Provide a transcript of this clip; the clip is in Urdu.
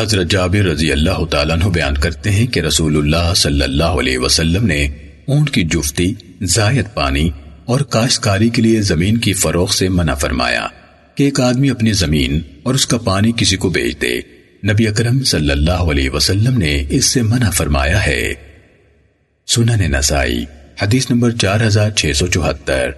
حضرت جابر رضی اللہ تعالیٰ عنہ بیان کرتے ہیں کہ رسول اللہ صلی اللہ علیہ وسلم نے اونٹ کی جفتی، زائد پانی اور کاشتکاری کے لیے زمین کی فروخ سے منع فرمایا کہ ایک آدمی اپنی زمین اور اس کا پانی کسی کو بیچ دے۔ نبی اکرم صلی اللہ علیہ وسلم نے اس سے منع فرمایا ہے۔ سنن نسائی، حدیث نمبر چار ہزار چھ سو چوہتر۔